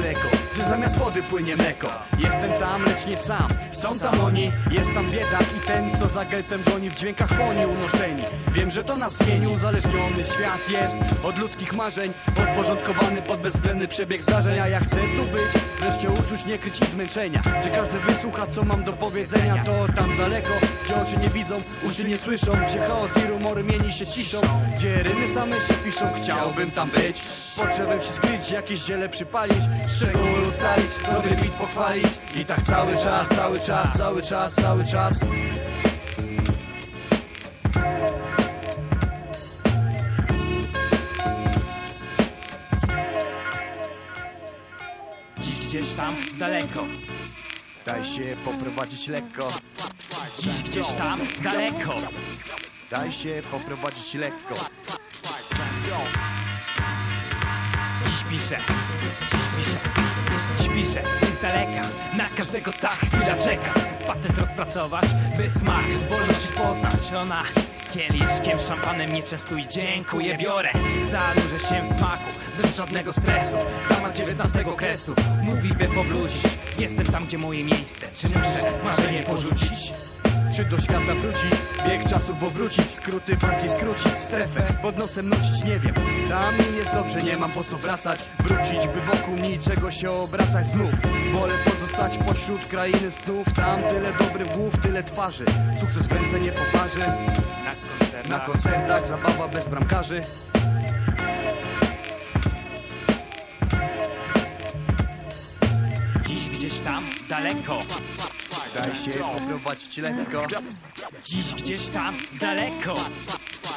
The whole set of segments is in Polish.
Gdzieś gdzie zamiast wody płynie mleko? Jestem tam, lecz nie sam. Są tam oni, jest tam biedak I ten, co za getem goni w dźwiękach poni unoszeni. Wiem, że to nas zmieni Uzależniony świat jest od ludzkich marzeń Podporządkowany pod bezwzględny przebieg zdarzeń. A ja chcę tu być, wreszcie uczuć nie kryć i zmęczenia. Że każdy wysłucha, co mam do powiedzenia To tam daleko, gdzie oczy nie widzą, uszy nie słyszą Gdzie chaos i rumory mieni się ciszą. Gdzie rymy same się piszą Chciałbym tam być. Potrzebem się skryć, jakieś ziele przypalić. Szczegóły ustalić, dobry bit pochwalić. I tak cały czas, cały czas, cały czas, cały czas. Dziś gdzieś tam daleko. Daj się poprowadzić lekko. Dziś gdzieś tam daleko. Daj się poprowadzić lekko. Dziś piszę, dziś piszę, daleka, na każdego ta chwila czeka Patent rozpracować, by smak wolności poznać. Ona kieliszkiem, szampanem nie częstuj. Dziękuję, biorę, zanurzę się w smaku Bez żadnego stresu, dama dziewiętnastego kresu. Mówi by powrócić, jestem tam gdzie moje miejsce. Czy muszę marzenie porzucić? Czy do świata wrócić? Bieg czasów obrócić. Skróty bardziej skrócić. Strefę pod nosem nucić nie wiem. Tam jest dobrze, nie mam po co wracać. Wrócić, by wokół niczego się obracać. Znów Wolę pozostać pośród krainy snów. Tam tyle dobrych głów, tyle twarzy. Sukces w ręce nie poparzy Na koncertach, Na koncertach zabawa bez bramkarzy. Dziś gdzieś tam daleko. Daj się poprowadzić lekko. Dziś gdzieś tam daleko.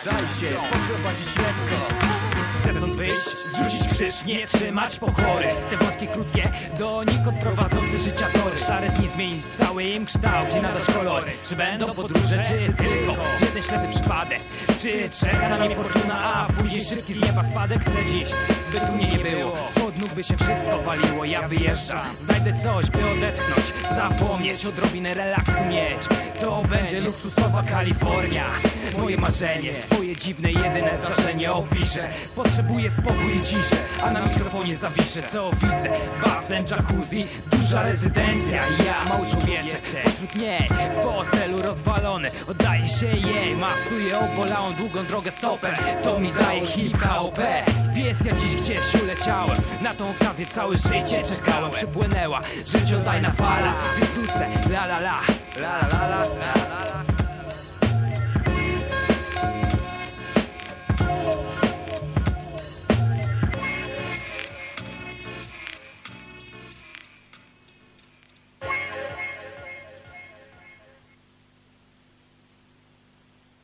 Daj się poprowadzić lekko Chcę stąd wyjść, zrzucić krzyż, nie trzymać pokory. Te wąskie, krótkie, donikąd prowadzące życia tory. Szaret nie zmienić cały im kształt i nadać kolory. Czy będą podróże, czy tylko jeden ślepy przypadek? Czy czeka na mnie fortuna, a później szybki nieba spadek? Chcę dziś, by tu mnie nie było. Pod nóg by się wszystko waliło, ja wyjeżdżam. Znajdę coś, by odetchnąć, zapomnieć Odrobinę relaksu mieć. To będzie luksusowa Kalifornia. Moje marzenie, swoje dziwne, jedyne zdarzenie opiszę. Potrzebuję spokój a na mikrofonie zawiszę Co widzę, basen, jacuzzi, duża rezydencja Ja, mały człowiecze, pośród niej, w fotelu rozwalony Oddaję się jej, masuję obolałą długą drogę stopem To mi daje hip hop Wiesz, ja dziś gdzieś uleciałem Na tą okazję całe życie czekałem. Przybłynęła życiodajna fala Więc nucę, la la la La. La la la la la